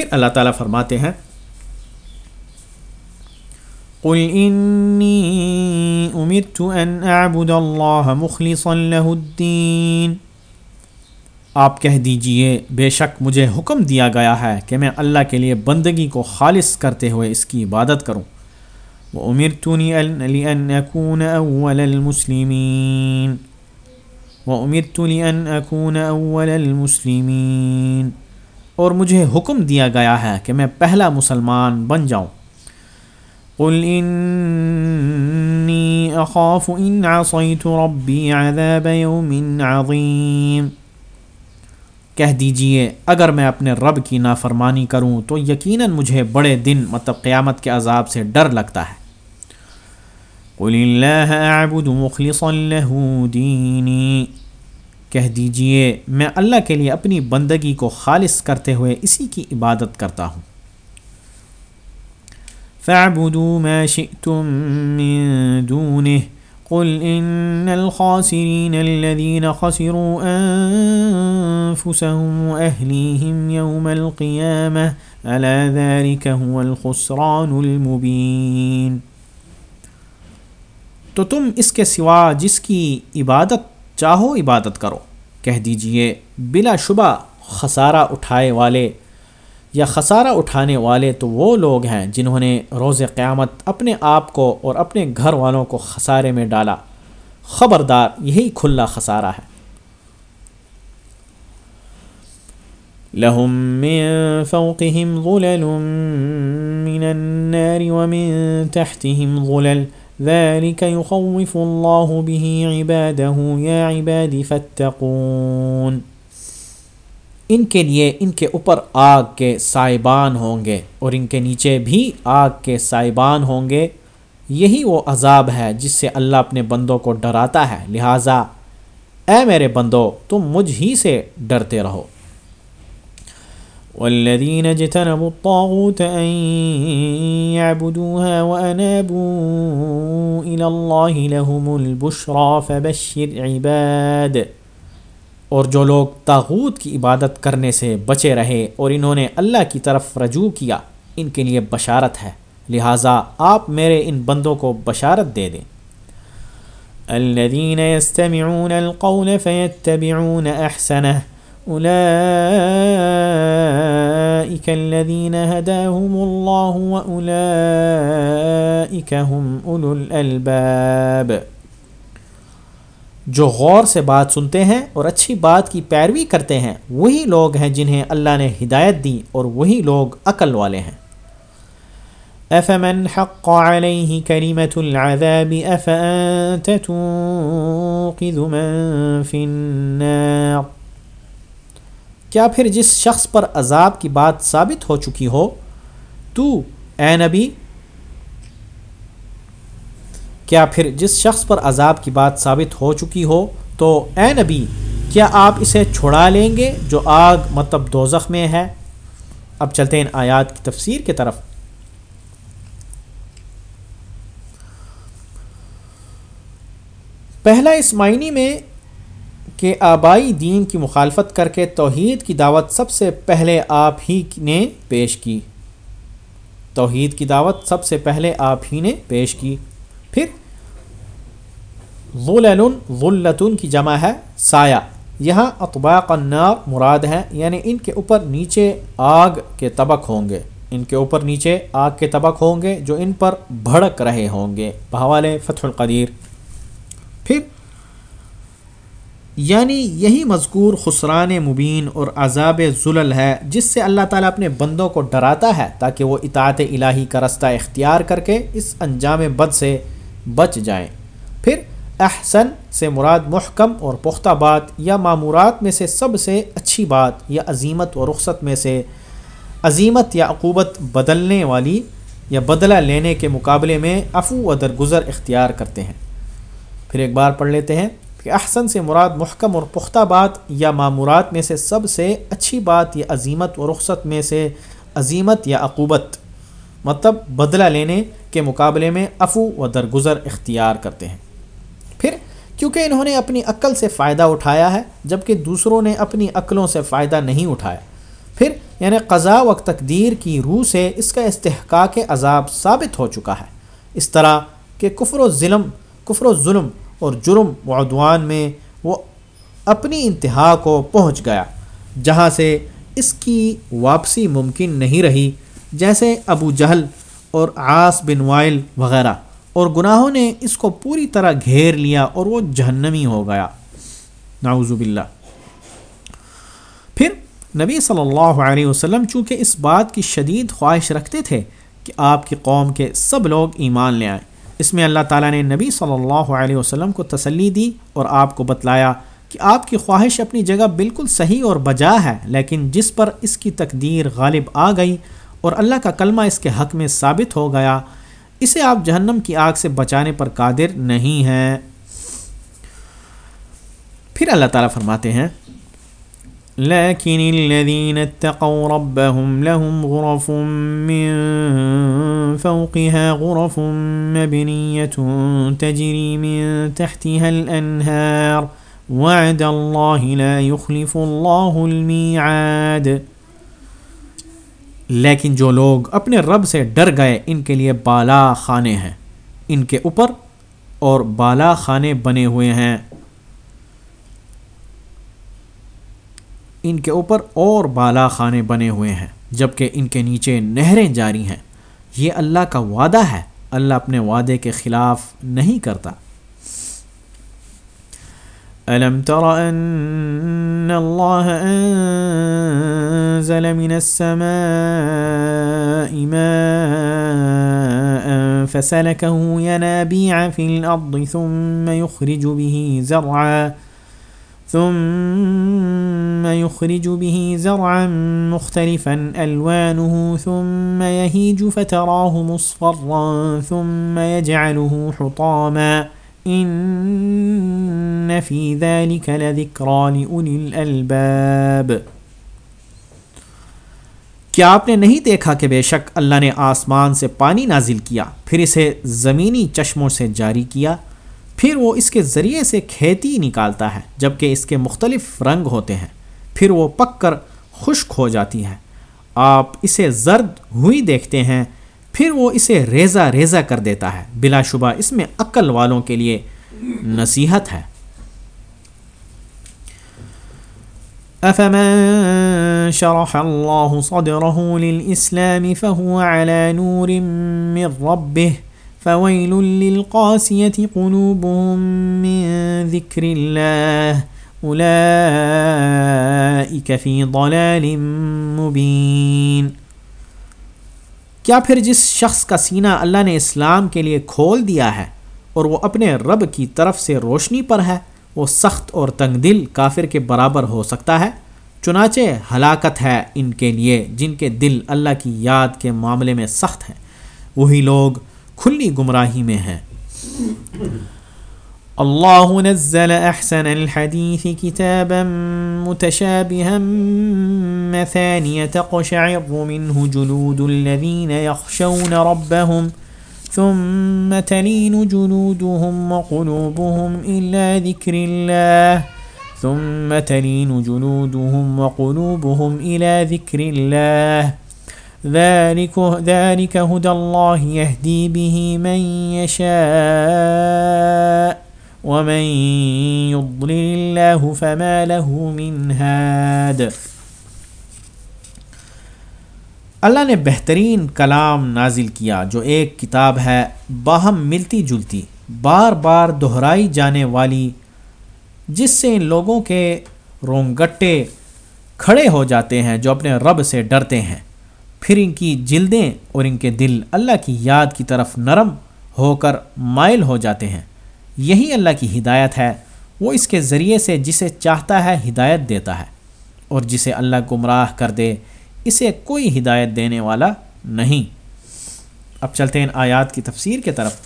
پھر اللہ تعالیٰ فرماتے ہیں، قل انی امرت ان اعبد اللہ مخلصا له الدین آپ کہہ دیجیے، بے شک مجھے حکم دیا گیا ہے کہ میں اللہ کے لیے بندگی کو خالص کرتے ہوئے اس کی عبادت کروں۔ وہ امرتنی لأن اکون اول المسلمین وہ امرتنی ان اکون اور مجھے حکم دیا گیا ہے کہ میں پہلا مسلمان بن جاؤں۔ قل انی اخاف ان عصیت ربی عذاب یوم عظیم کہہ دیجیے، اگر میں اپنے رب کی نافرمانی کروں تو یقیناً مجھے بڑے دن مطلب قیامت کے عذاب سے ڈر لگتا ہے۔ قل اللہ اعبد مخلصا له دینی کہہ دیجیے، میں اللہ کے لیے اپنی بندگی کو خالص کرتے ہوئے اسی کی عبادت کرتا ہوں۔ فاعبدوا ما شئتم من دونه، قل ان الخاسرين الذين خسروا انفسهم واهليهم يوم القيامه الا ذلك هو الخسران المبين۔ تو تم اس کے سوا جس کی عبادت چاہو عبادت کرو۔ کہہ دیجیے، بلا شبہ خسارہ اٹھائے والے یا خسارہ اٹھانے والے تو وہ لوگ ہیں جنہوں نے روز قیامت اپنے آپ کو اور اپنے گھر والوں کو خسارے میں ڈالا۔ خبردار، یہی کھلا خسارہ ہے۔ لهم من فوقهم ظلل من النار ومن تحتهم ظلل۔ ذلك يخوف الله به عباده يا عباد فاتقون ان کے لیے ان کے اوپر آگ کے سائبان ہوں گے اور ان کے نیچے بھی آگ کے سائبان ہوں گے۔ یہی وہ عذاب ہے جس سے اللہ اپنے بندوں کو ڈراتا ہے۔ لہٰذا اے میرے بندو، تم مجھ ہی سے ڈرتے رہو۔ والذین اجتنبوا الطاغوت ان يعبدوها وانابوا الى الله لهم البشرى فبشر عباد۔ اور جو لوگ تاغوت کی عبادت کرنے سے بچے رہے اور انہوں نے اللہ کی طرف رجوع کیا، ان کے لیے بشارت ہے۔ لہٰذا آپ میرے ان بندوں کو بشارت دے دیں۔ الذين يستمعون القول فيتبعون احسنه اولئك الذين هداهم الله واولئك هم اولو الالباب جو غور سے بات سنتے ہیں اور اچھی بات کی پیروی کرتے ہیں، وہی لوگ ہیں جنہیں اللہ نے ہدایت دی اور وہی لوگ عقل والے ہیں۔ افمن حق علیہ کریمت العذاب افانت تنقذ من فی النار؟ کیا پھر جس شخص پر عذاب کی بات ثابت ہو چکی ہو؟ تو، اے نبی، کیا پھر جس شخص پر عذاب کی بات ثابت ہو چکی ہو؟ تو، اے نبی، کیا آپ اسے چھڑا لیں گے جو آگ مطلب دوزخ میں ہے؟ اب چلتے ہیں آیات کی تفسیر کی طرف۔ پہلا اس معنی میں کہ آبائی دین کی مخالفت کر کے توحید کی دعوت سب سے پہلے آپ ہی نے پیش کی۔ توحید کی دعوت سب سے پہلے آپ ہی نے پیش کی۔ پھر ظلل ظلتن کی جمع ہے سایہ۔ یہاں اطباق النار مراد ہے یعنی ان کے اوپر نیچے آگ کے طبق ہوں گے۔ ان کے اوپر نیچے آگ کے طبق ہوں گے جو ان پر بھڑک رہے ہوں گے۔ بحوال فتح القدیر۔ پھر یعنی یہی مذکور خسران مبین اور عذاب ذلل ہے، جس سے اللہ تعالیٰ اپنے بندوں کو ڈراتا ہے تاکہ وہ اطاعت الہی کا رستہ اختیار کر کے اس انجام بد سے بچ جائیں۔ پھر احسن سے مراد محکم اور پختہ بات یا معمورات میں سے سب سے اچھی بات یا عظیمت و رخصت میں سے عظیمت یا عقوبت بدلنے والی یا بدلہ لینے کے مقابلے میں افو و درگزر اختیار کرتے ہیں۔ پھر ایک بار پڑھ لیتے ہیں۔ کہ احسن سے مراد محکم اور پختہ بات یا معمورات میں سے سب سے اچھی بات یا عظیمت و رخصت میں سے عظیمت یا عقوبت۔ مطلب بدلہ لینے کے مقابلے میں افو و درگزر اختیار کرتے ہیں۔ پھر کیونکہ انہوں نے اپنی عقل سے فائدہ اٹھایا ہے، جبکہ دوسروں نے اپنی عقلوں سے فائدہ نہیں اٹھایا۔ پھر یعنی قضاء و تقدیر کی روح سے اس کا استحقاق عذاب ثابت ہو چکا ہے۔ اس طرح کہ کفر و ظلم، کفر و ظلم اور جرم و عدوان میں وہ اپنی انتہا کو پہنچ گیا، جہاں سے اس کی واپسی ممکن نہیں رہی، جیسے ابو جہل اور آس بن وائل وغیرہ۔ اور گناہوں نے اس کو پوری طرح گھیر لیا اور وہ جہنمی ہو گیا۔ نعوذ باللہ۔ پھر نبی صلی اللہ علیہ وسلم چونکہ اس بات کی شدید خواہش رکھتے تھے کہ آپ کی قوم کے سب لوگ ایمان لے آئیں اس میں اللہ تعالیٰ نے نبی صلی اللہ علیہ وسلم کو تسلی دی اور آپ کو بتلایا کہ آپ کی خواہش اپنی جگہ بالکل صحیح اور بجا ہے، لیکن جس پر اس کی تقدیر غالب آ گئی اور اللہ کا کلمہ اس کے حق میں ثابت ہو گیا، اسے آپ جہنم کی آگ سے بچانے پر قادر نہیں ہیں۔ پھر اللہ تعالیٰ فرماتے ہیں لكن الذين اتقوا ربهم لهم غرف من فوقها غرف مبنية تجري من تحتها الأنهار. وعد الله لا يخلف الله الميعاد. لیکن جو لوگ اپنے رب سے ڈر گئے، ان کے لیے بالا خانے ہیں۔ ان کے اوپر اور بالا خانے بنے ہوئے ہیں۔ ان کے اوپر اور بالا خانے بنے ہوئے ہیں، جبکہ ان کے نیچے نہریں جاری ہیں۔ یہ اللہ کا وعدہ ہے۔ اللہ اپنے وعدے کے خلاف نہیں کرتا۔ ألم تر أن الله أنزل من السماء ماء فسلكه ينابيع في الأرض ثم يخرج به زرعاً ثم يخرج به زرعا مختلفا ألوانه ثم يهيج فتراه مصفرا ثم يجعله حطاما إن في ذلك لذكرى لأولي الألباب کیا آپ نے نہیں دیکھا کہ بے شک اللہ نے آسمان سے پانی نازل کیا، پھر اسے زمینی چشموں سے جاری کیا؟ پھر وہ اس کے ذریعے سے کھیتی نکالتا ہے، جبکہ اس کے مختلف رنگ ہوتے ہیں۔ پھر وہ پک کر خشک ہو جاتی ہے آپ اسے زرد ہوئی دیکھتے ہیں، پھر وہ اسے ریزہ ریزہ کر دیتا ہے۔ بلا شبہ اس میں عقل والوں کے لیے نصیحت ہے۔ افمن شرح اللہ صدره للاسلام فهو على نور من ربه فويل للقاسية قلوبهم من ذكر الله أولئك في ضلال مبين۔ کیا پھر جس شخص کا سینہ اللہ نے اسلام کے لیے کھول دیا ہے اور وہ اپنے رب کی طرف سے روشنی پر ہے، وہ سخت اور تنگ دل کافر کے برابر ہو سکتا ہے؟ چنانچہ ہلاکت ہے ان کے لیے جن کے دل اللہ کی یاد کے معاملے میں سخت ہیں۔ وہی لوگ کھلی گمراہی میں ہے اللہ نزل احسن الحديث كتابا متشابها مثانية تقشعر منه جلود الذين يخشون ربهم ثم تلين جلودهم وقلوبهم إلا ذكر الله ثم تلين جلودهم وقلوبهم إلى ذكر الله ذلك ذلك هدى الله يهدي به من يشاء ومن يضلل الله فما له من هاد اللہ نے بہترین کلام نازل کیا جو ایک کتاب ہے، باہم ملتی جلتی، بار بار دہرائی جانے والی، جس سے ان لوگوں کے رونگٹے کھڑے ہو جاتے ہیں، جو اپنے رب سے ڈرتے ہیں۔ پھر ان کی جلدیں اور ان کے دل اللہ کی یاد کی طرف نرم ہو کر مائل ہو جاتے ہیں۔ یہی اللہ کی ہدایت ہے۔ وہ اس کے ذریعے سے جسے چاہتا ہے ہدایت دیتا ہے۔ اور جسے اللہ گمراہ کر دے، اسے کوئی ہدایت دینے والا نہیں۔ اب چلتے ہیں آیات کی تفسیر کی طرف۔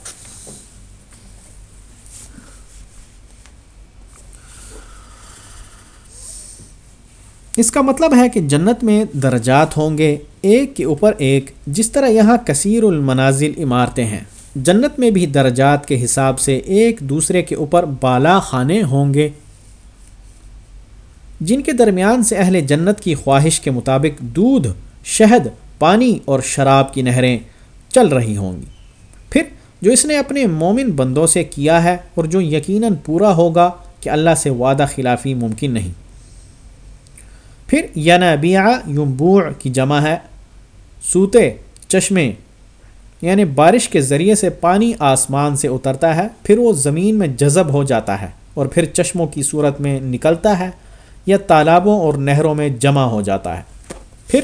اس کا مطلب ہے کہ جنت میں درجات ہوں گے ایک کے اوپر ایک، جس طرح یہاں کثیر المنازل عمارتیں ہیں۔ جنت میں بھی درجات کے حساب سے ایک دوسرے کے اوپر بالا خانے ہوں گے۔ جن کے درمیان سے اہل جنت کی خواہش کے مطابق دودھ، شہد، پانی اور شراب کی نہریں چل رہی ہوں گی۔ پھر جو اس نے اپنے مومن بندوں سے کیا ہے اور جو یقیناً پورا ہوگا کہ اللہ سے وعدہ خلافی ممکن نہیں۔ پھر ینبیع یمبوع کی جمع ہے۔ سوتے چشمے یعنی بارش کے ذریعے سے پانی آسمان سے اترتا ہے، پھر وہ زمین میں جذب ہو جاتا ہے اور پھر چشموں کی صورت میں نکلتا ہے یا تالابوں اور نہروں میں جمع ہو جاتا ہے۔ پھر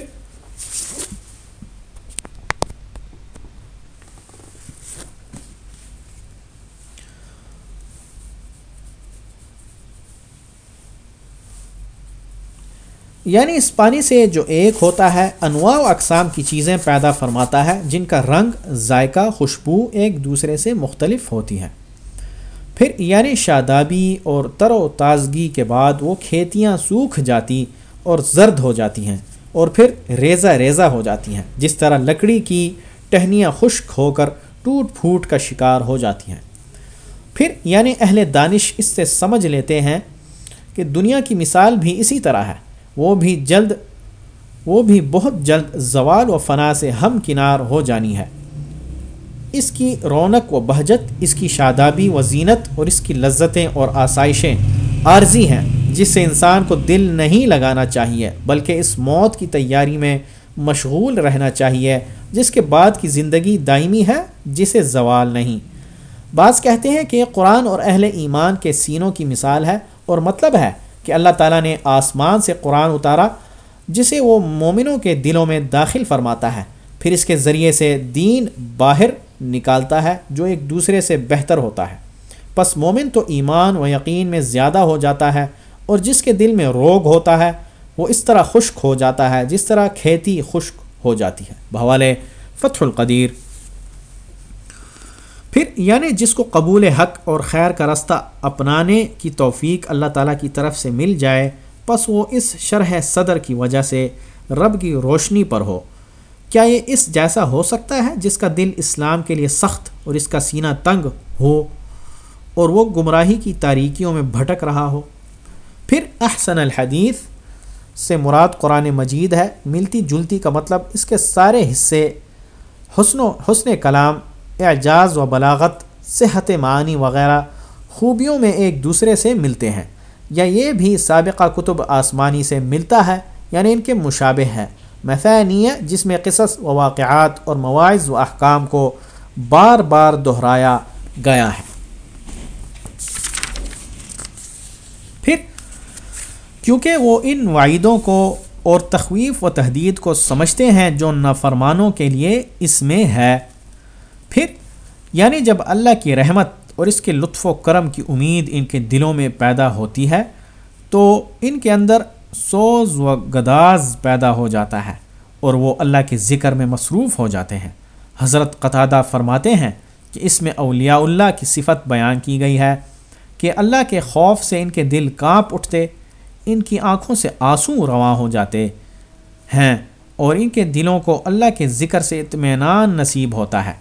یعنی اس پانی سے جو ایک ہوتا ہے، انواع و اقسام کی چیزیں پیدا فرماتا ہے، جن کا رنگ، ذائقہ، خوشبو ایک دوسرے سے مختلف ہوتی ہیں۔ پھر یعنی شادابی اور تر و تازگی کے بعد وہ کھیتیاں سوکھ جاتی اور زرد ہو جاتی ہیں اور پھر ریزہ ریزہ ہو جاتی ہیں، جس طرح لکڑی کی ٹہنیاں خشک ہو کر ٹوٹ پھوٹ کا شکار ہو جاتی ہیں۔ پھر یعنی اہل دانش اس سے سمجھ لیتے ہیں کہ دنیا کی مثال بھی اسی طرح ہے۔ وہ بھی جلد، وہ بھی بہت جلد زوال و فنا سے ہم کنار ہو جانی ہے۔ اس کی رونق و بہجت، اس کی شادابی و زینت اور اس کی لذتیں اور آسائشیں عارضی ہیں، جس سے انسان کو دل نہیں لگانا چاہیے، بلکہ اس موت کی تیاری میں مشغول رہنا چاہیے، جس کے بعد کی زندگی دائمی ہے، جسے زوال نہیں۔ بعض کہتے ہیں کہ قرآن اور اہل ایمان کے سینوں کی مثال ہے اور مطلب ہے کہ اللہ تعالیٰ نے آسمان سے قرآن اتارا، جسے وہ مومنوں کے دلوں میں داخل فرماتا ہے۔ پھر اس کے ذریعے سے دین باہر نکالتا ہے، جو ایک دوسرے سے بہتر ہوتا ہے۔ پس مومن تو ایمان و یقین میں زیادہ ہو جاتا ہے، اور جس کے دل میں روگ ہوتا ہے، وہ اس طرح خشک ہو جاتا ہے جس طرح کھیتی خشک ہو جاتی ہے۔ بحوالے فتح القدیر۔ پھر یعنی جس کو قبول حق اور خیر کا رستہ اپنانے کی توفیق اللہ تعالیٰ کی طرف سے مل جائے، پس وہ اس شرح صدر کی وجہ سے رب کی روشنی پر ہو۔ کیا یہ اس جیسا ہو سکتا ہے جس کا دل اسلام کے لیے سخت اور اس کا سینہ تنگ ہو اور وہ گمراہی کی تاریکیوں میں بھٹک رہا ہو؟ پھر احسن الحدیث سے مراد قرآن مجید ہے، ملتی جلتی کا مطلب اس کے سارے حصے، حسن و حسن کلام اعجاز و بلاغت، صحت معنی وغیرہ خوبیوں میں ایک دوسرے سے ملتے ہیں۔ یا یہ بھی سابقہ کتب آسمانی سے ملتا ہے یعنی ان کے مشابہ ہے مثانیہ، جس میں قصص و واقعات اور مواعظ و احکام کو بار بار دہرایا گیا ہے۔ پھر، کیونکہ وہ ان وعیدوں کو اور تخویف و تحدید کو سمجھتے ہیں جو نافرمانوں کے لیے اس میں ہے پھر یعنی جب اللہ کی رحمت اور اس کے لطف و کرم کی امید ان کے دلوں میں پیدا ہوتی ہے، تو ان کے اندر سوز و گداز پیدا ہو جاتا ہے اور وہ اللہ کے ذکر میں مصروف ہو جاتے ہیں۔ حضرت قطادہ فرماتے ہیں کہ اس میں اولیاء اللہ کی صفت بیان کی گئی ہے کہ اللہ کے خوف سے ان کے دل کانپ اٹھتے، ان کی آنکھوں سے آنسو رواں ہو جاتے ہیں اور ان کے دلوں کو اللہ کے ذکر سے اطمینان نصیب ہوتا ہے۔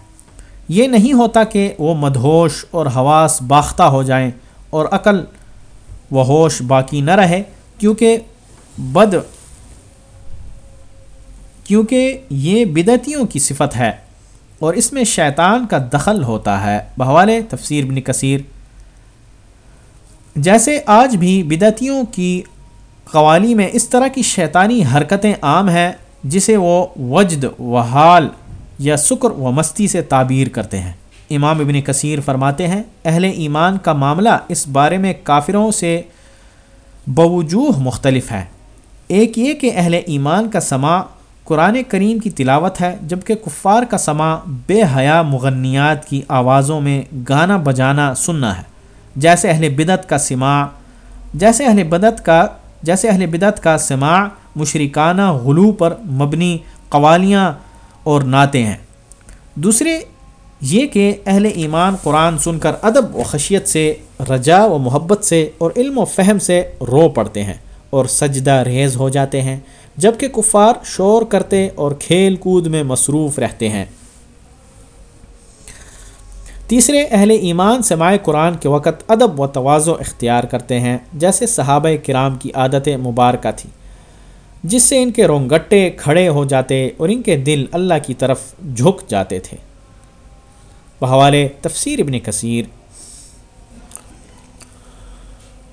یہ نہیں ہوتا کہ وہ مدہوش اور حواس باختہ ہو جائیں اور عقل و ہوش باقی نہ رہے، کیونکہ بد کیونکہ یہ بدعتیوں کی صفت ہے اور اس میں شیطان کا دخل ہوتا ہے۔ بحوال تفسیر بن کثیر۔ جیسے آج بھی بدعتیوں کی قوالی میں اس طرح کی شیطانی حرکتیں عام ہیں جسے وہ وجد و حال یا سکر و مستی سے تعبیر کرتے ہیں۔ امام ابن کثیر فرماتے ہیں، اہل ایمان کا معاملہ اس بارے میں کافروں سے بوجوہ مختلف ہے۔ ایک یہ کہ اہل ایمان کا سما قرآن کریم کی تلاوت ہے، جبکہ کفار کا سما بے حیا مغنیات کی آوازوں میں گانا بجانا سننا ہے۔ جیسے اہل بدت کا سما جیسے اہل بدت کا، جیسے اہل بدت کا سما مشرکانہ غلو پر مبنی قوالیاں اور نعتیں ہیں۔ دوسرے، یہ کہ اہل ایمان قرآن سن کر ادب و خشیت سے، رجا و محبت سے اور علم و فہم سے رو پڑتے ہیں اور سجدہ ریز ہو جاتے ہیں، جبکہ کفار شور کرتے اور کھیل کود میں مصروف رہتے ہیں۔ تیسرے، اہل ایمان سماع قرآن کے وقت ادب و توازو اختیار کرتے ہیں، جیسے صحابہ کرام کی عادت مبارکہ تھی جس سے ان کے رونگٹے کھڑے ہو جاتے اور ان کے دل اللہ کی طرف جھک جاتے تھے۔ بحوالے تفسیر ابن کثیر۔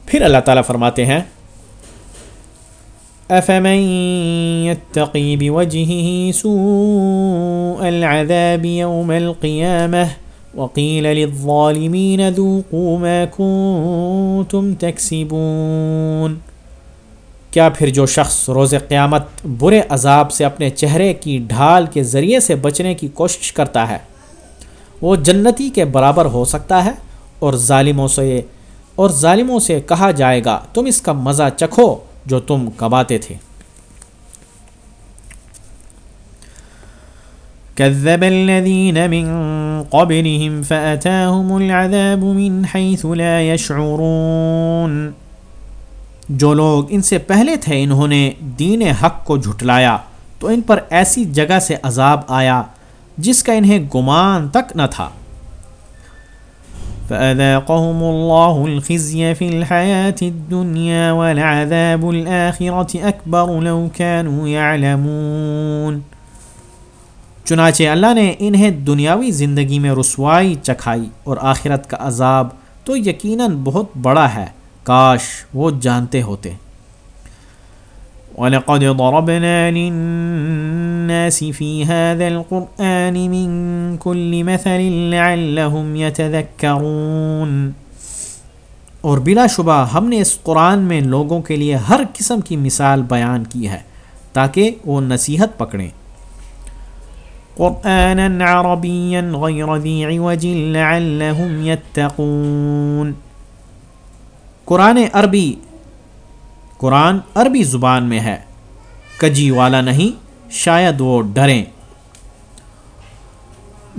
پھر اللہ تعالیٰ فرماتے ہیں، أفمن يتقي بوجهه سوء العذاب يوم القيامة وقيل للظالمين ذوقوا ما كنتم تكسبون۔ کیا پھر جو شخص روز قیامت برے عذاب سے اپنے چہرے کی ڈھال کے ذریعے سے بچنے کی کوشش کرتا ہے؟ وہ جنتی کے برابر ہو سکتا ہے اور ظالموں سے، اور ظالموں سے کہا جائے گا، تم اس کا مزہ چکھو جو تم کباتے تھے۔ كذب الذين من قبلهم فأتاهم العذاب من حيث لا يشعرون۔ جو لوگ ان سے پہلے تھے انہوں نے دین حق کو جھٹلایا، تو ان پر ایسی جگہ سے عذاب آیا جس کا انہیں گمان تک نہ تھا۔ فأذاقهم الله الخزي في الحياة الدنيا والعذاب الآخرة أكبر لو كانوا يعلمون۔ چنانچہ اللہ نے انہیں دنیاوی زندگی میں رسوائی چکھائی اور آخرت کا عذاب تو یقیناً بہت بڑا ہے۔ کاش وہ جانتے ہوتے۔ وَلَقَدْ ضَرَبْنَا لِلنَّاسِ فِي هَذَا الْقُرْآنِ مِنْ كُلِّ مَثَلٍ لَعَلَّهُمْ يَتَذَكَّرُونَ۔ اور بلا شبہ ہم نے اس قرآن میں لوگوں کے لیے ہر قسم کی مثال بیان کی ہے تاکہ وہ نصیحت پکڑیں۔ قرآنا عربيا غير ذي عوج لعلهم يتقون قرآن عربی قرآن عربی زبان میں ہے۔ کجی والا نہیں، شاید وہ ڈریں۔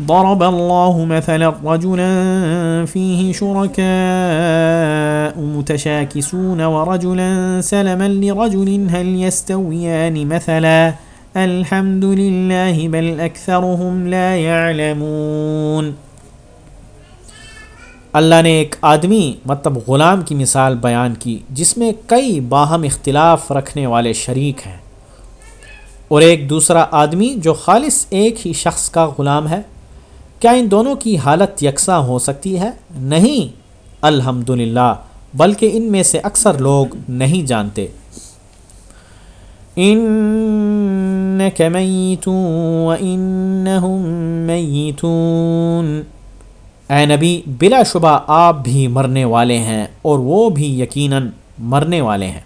ضرب الله مثلا رجلا فيه شركاء متشاكسون ورجلا سلما لرجل، هل يستويان مثلا؟ الحمد لله بل أكثرهم لا يعلمون اللہ نے ایک آدمی مطلب غلام کی مثال بیان کی جس میں کئی باہم اختلاف رکھنے والے شریک ہیں۔ اور ایک دوسرا آدمی جو خالص ایک ہی شخص کا غلام ہے۔ کیا ان دونوں کی حالت یکساں ہو سکتی ہے؟ نہیں الحمد بلکہ ان میں سے اکثر لوگ نہیں جانتے۔ اے نبی، بلا شبہ آپ بھی مرنے والے ہیں اور وہ بھی یقیناً مرنے والے ہیں۔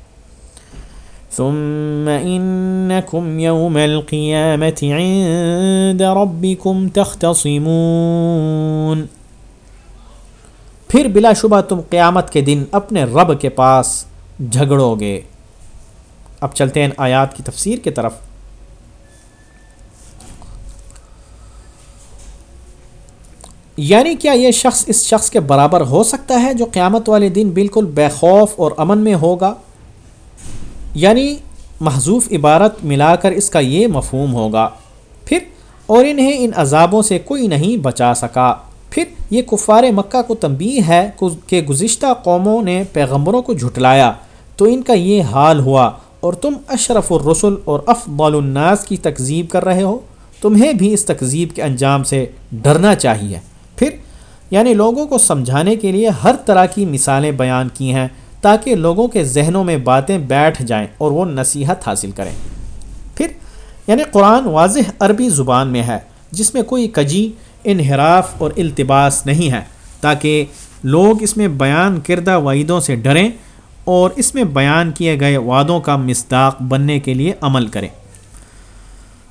ثم انکم یوم القیامت عند ربکم تختصمون۔ پھر بلا شبہ تم قیامت کے دن اپنے رب کے پاس جھگڑو گے۔ اب چلتے ہیں آیات کی تفسیر کی طرف۔ یعنی کیا یہ شخص اس شخص کے برابر ہو سکتا ہے جو قیامت والے دن بالکل بے خوف اور امن میں ہوگا؟ یعنی محضوف عبارت ملا کر اس کا یہ مفہوم ہوگا۔ پھر، اور انہیں ان عذابوں سے کوئی نہیں بچا سکا۔ پھر، یہ کفار مکہ کو تنبیہ ہے کہ گزشتہ قوموں نے پیغمبروں کو جھٹلایا۔ تو ان کا یہ حال ہوا۔ اور تم اشرف الرسل اور افضل الناس کی تکذیب کر رہے ہو؟ تمہیں بھی اس تکذیب کے انجام سے ڈرنا چاہیے۔ پھر یعنی لوگوں کو سمجھانے کے لیے ہر طرح کی مثالیں بیان کی ہیں تاکہ لوگوں کے ذہنوں میں باتیں بیٹھ جائیں اور وہ نصیحت حاصل کریں۔ پھر یعنی قرآن واضح عربی زبان میں ہے، جس میں کوئی کجی، انحراف اور التباس نہیں ہے، تاکہ لوگ اس میں بیان کردہ وعیدوں سے ڈریں اور اس میں بیان کیے گئے وعدوں کا مصداق بننے کے لیے عمل کریں۔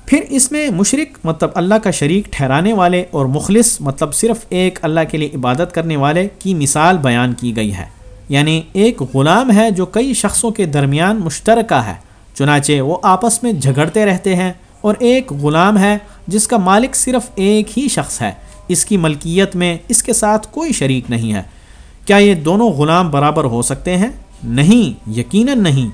پھر اس میں مشرق مطلب اللہ کا شریک ٹھہرانے والے اور مخلص مطلب صرف ایک اللہ کے لیے عبادت کرنے والے کی مثال بیان کی گئی ہے۔ یعنی ایک غلام ہے جو کئی شخصوں کے درمیان مشترکہ ہے، چنانچہ وہ آپس میں جھگڑتے رہتے ہیں۔ اور ایک غلام ہے جس کا مالک صرف ایک ہی شخص ہے۔ اس کی ملکیت میں اس کے ساتھ کوئی شریک نہیں ہے۔ کیا یہ دونوں غلام برابر ہو سکتے ہیں؟ نہیں، یقیناً نہیں۔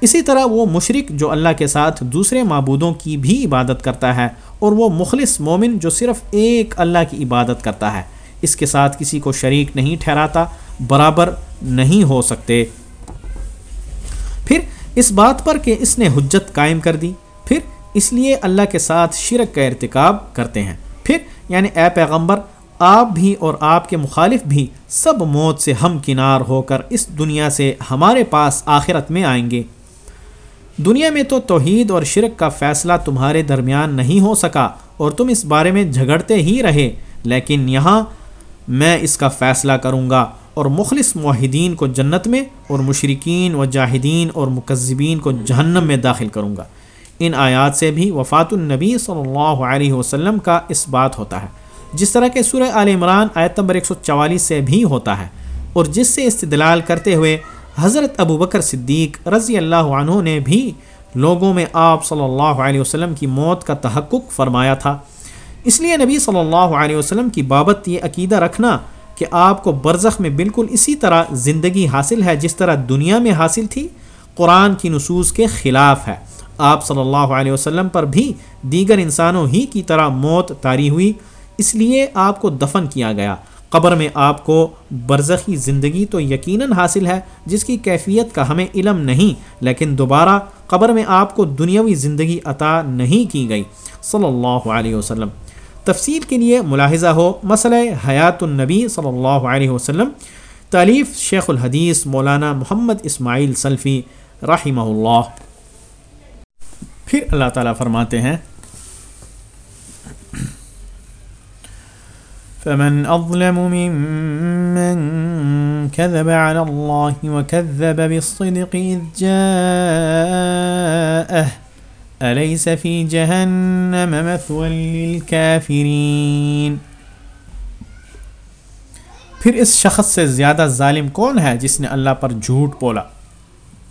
اسی طرح وہ مشرق جو اللہ کے ساتھ دوسرے معبودوں کی بھی عبادت کرتا ہے اور وہ مخلص مومن جو صرف ایک اللہ کی عبادت کرتا ہے، اس کے ساتھ کسی کو شریک نہیں ٹھہراتا، برابر نہیں ہو سکتے۔ پھر اس بات پر کہ اس نے حجت قائم کر دی، پھر اس لیے اللہ کے ساتھ شرک کا ارتکاب کرتے ہیں۔ پھر یعنی اے پیغمبر، آپ بھی اور آپ کے مخالف بھی سب موت سے ہم کنار ہو کر اس دنیا سے ہمارے پاس آخرت میں آئیں گے۔ دنیا میں تو توحید اور شرک کا فیصلہ تمہارے درمیان نہیں ہو سکا اور تم اس بارے میں جھگڑتے ہی رہے، لیکن یہاں میں اس کا فیصلہ کروں گا اور مخلص معاہدین کو جنت میں اور مشرقین و جاہدین اور مکذبین کو جہنم میں داخل کروں گا۔ ان آیات سے بھی وفات النبی صلی اللہ علیہ وسلم کا اس بات ہوتا ہے۔ جس طرح کہ سورہ عال عمران آیت نمبر 144 سے بھی ہوتا ہے اور جس سے استدلال کرتے ہوئے حضرت ابو بکر صدیق رضی اللہ عنہ نے بھی لوگوں میں آپ صلی اللہ علیہ وسلم کی موت کا تحقق فرمایا تھا۔ اس لیے نبی صلی اللہ علیہ وسلم کی بابت یہ عقیدہ رکھنا کہ آپ کو برزخ میں بالکل اسی طرح زندگی حاصل ہے جس طرح دنیا میں حاصل تھی، قرآن کی نصوص کے خلاف ہے۔ آپ صلی اللہ علیہ وسلم پر بھی دیگر انسانوں ہی کی طرح موت تاری ہوئی، اس لیے آپ کو دفن کیا گیا۔ قبر میں آپ کو برزخی زندگی تو یقیناً حاصل ہے، جس کی کیفیت کا ہمیں علم نہیں، لیکن دوبارہ قبر میں آپ کو دنیاوی زندگی عطا نہیں کی گئی۔ صلی اللہ علیہ وسلم۔ تفصیل کے لیے ملاحظہ ہو، مسئلہ حیات النبی صلی اللہ علیہ وسلم۔ تعلیف شیخ الحدیث مولانا محمد اسماعیل سلفی رحمہ اللہ۔ پھر اللہ تعالیٰ فرماتے ہیں فمن أظلم ممن كذب على الله وكذب بالصدق إذ جاءه أليس في جهنم مثوى للكافرين؟ پھر اس شخص سے زیادہ ظالم کون ہے جس نے اللہ پر جھوٹ بولا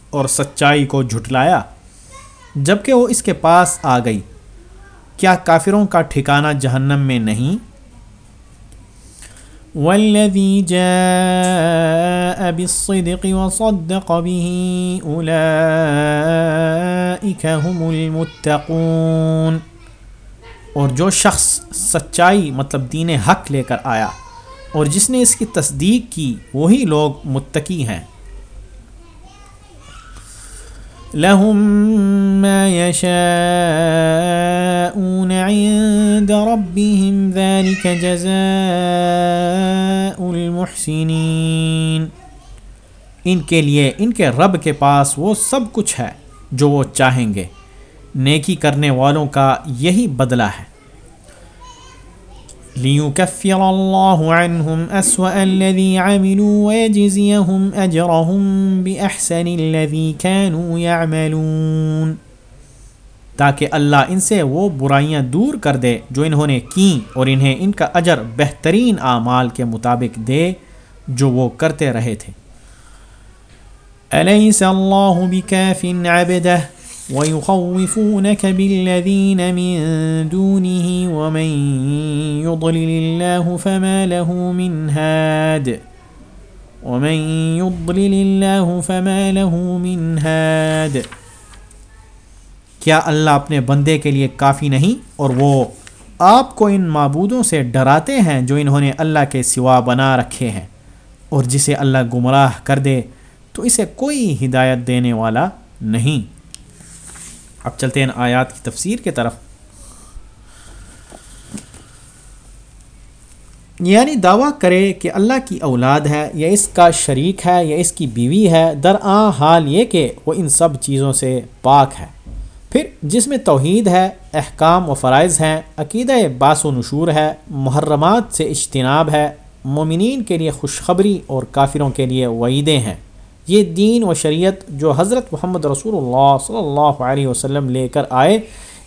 اور سچائی کو جھٹلایا؟ جبکہ وہ اس کے پاس آ گئی، کیا کافروں کا ٹھکانہ جہنم میں نہیں؟ والذي جاء بالصدق وصدق به أولئك هم المتقون۔ اور جو شخص سچائی مطلب دین حق لے کر آیا اور جس نے اس کی تصدیق کی، وہی لوگ متقی ہیں۔ لهم ما يشاءون عند ذلك جزاء المحسنين۔ ان کے لیے، ان کے رب کے پاس وہ سب کچھ ہے جو وہ چاہیں گے۔ نیکی کرنے والوں کا یہی بدلہ ہے۔ ليكفر الله عنهم أسوأ الذي عملوا ويجزيهم أجرهم بأحسن الذي كانوا يعملون۔ تاکہ اللہ ان سے وہ برائیاں دور کر دے جو انہوں نے کیں اور انہیں ان کا اجر بہترین اعمال کے مطابق دے جو وہ کرتے رہے تھے۔ أليس الله بكاف عبده ويخوفونك بالذين من دونه ومن يضلل الله فما له من هاد ومن يضلل الله فما له من هاد کیا اللہ اپنے بندے کے لیے کافی نہیں اور وہ آپ کو ان معبودوں سے ڈراتے ہیں جو انہوں نے اللہ کے سوا بنا رکھے ہیں؟ اور جسے اللہ گمراہ کر دے تو اسے کوئی ہدایت دینے والا نہیں۔ اب چلتے ہیں آیات کی تفسیر کے طرف۔ یعنی دعویٰ کرے کہ اللہ کی اولاد ہے، یا اس کا شریک ہے، یا اس کی بیوی ہے درآں حال یہ کہ وہ ان سب چیزوں سے پاک ہے۔ پھر جس میں توحید ہے، احکام و فرائض ہیں، عقیدہ باس و نشور ہے، محرمات سے اجتناب ہے، مومنین کے لیے خوشخبری اور کافروں کے لیے وعیدیں ہیں۔ یہ دین و شریعت جو حضرت محمد رسول اللہ صلی اللہ علیہ وسلم لے کر آئے،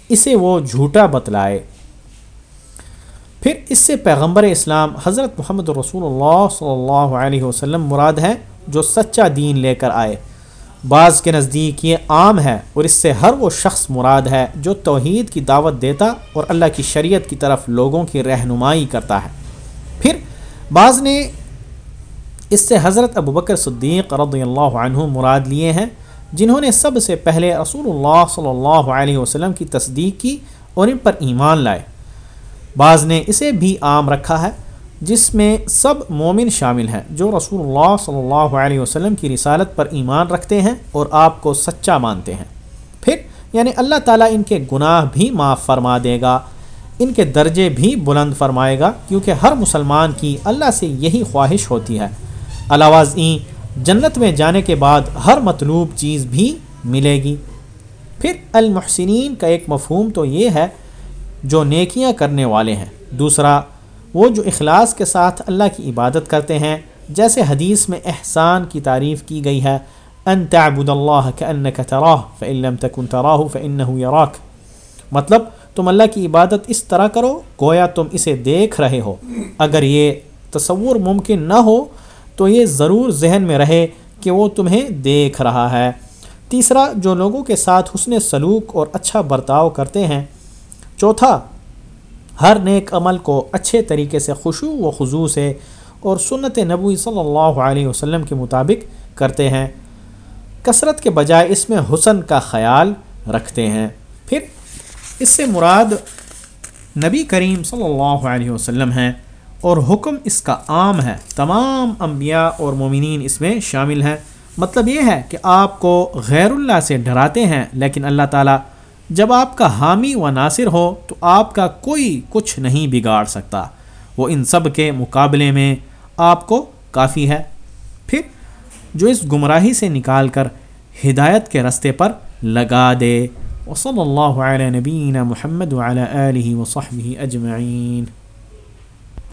اسے وہ جھوٹا بتلائے۔ پھر اس سے پیغمبر اسلام حضرت محمد رسول اللہ صلی اللہ علیہ وسلم مراد ہے جو سچا دین لے کر آئے۔ بعض کے نزدیک یہ عام ہے اور اس سے ہر وہ شخص مراد ہے جو توحید کی دعوت دیتا اور اللہ کی شریعت کی طرف لوگوں کی رہنمائی کرتا ہے۔ پھر بعض نے اس سے حضرت ابو بکر صدیق رضی اللہ عنہ مراد لیے ہیں، جنہوں نے سب سے پہلے رسول اللہ صلی اللہ علیہ وسلم کی تصدیق کی اور ان پر ایمان لائے۔ بعض نے اسے بھی عام رکھا ہے جس میں سب مومن شامل ہیں جو رسول اللہ صلی اللہ علیہ وسلم کی رسالت پر ایمان رکھتے ہیں اور آپ کو سچا مانتے ہیں۔ پھر یعنی اللہ تعالیٰ ان کے گناہ بھی معاف فرما دے گا، ان کے درجے بھی بلند فرمائے گا، کیونکہ ہر مسلمان کی اللہ سے یہی خواہش ہوتی ہے۔ علاوہ جنت میں جانے کے بعد ہر مطلوب چیز بھی ملے گی۔ پھر المحسنین کا ایک مفہوم تو یہ ہے جو نیکیاں کرنے والے ہیں۔ دوسرا وہ جو اخلاص کے ساتھ اللہ کی عبادت کرتے ہیں، جیسے حدیث میں احسان کی تعریف کی گئی ہے، ان تعبد اللہ كأنك تراه فإن لم تكن تراه فإنه يراك مطلب تم اللہ کی عبادت اس طرح کرو، گویا تم اسے دیکھ رہے ہو۔ اگر یہ تصور ممکن نہ ہو، تو یہ ضرور ذہن میں رہے کہ وہ تمہیں دیکھ رہا ہے۔ تیسرا، جو لوگوں کے ساتھ حسن سلوک اور اچھا برتاؤ کرتے ہیں، چوتھا ہر نیک عمل کو اچھے طریقے سے خوشو و خضو سے اور سنت نبوی صلی اللہ علیہ وسلم کے مطابق کرتے ہیں۔ کثرت کے بجائے اس میں حسن کا خیال رکھتے ہیں۔ پھر اس سے مراد نبی کریم صلی اللہ علیہ وسلم ہیں اور حکم اس کا عام ہے۔ تمام انبیاء اور مومنین اس میں شامل ہیں۔ مطلب یہ ہے کہ آپ کو غیر اللہ سے ڈراتے ہیں، لیکن اللہ تعالیٰ جب آپ کا حامی و ناصر ہو تو آپ کا کوئی کچھ نہیں بگاڑ سکتا۔ وہ ان سب کے مقابلے میں آپ کو کافی ہے۔ پھر جو اس گمراہی سے نکال کر ہدایت کے رستے پر لگا دے۔ وصلی اللہ علیہ نبین محمد علیہ وصحبہ اجمعین۔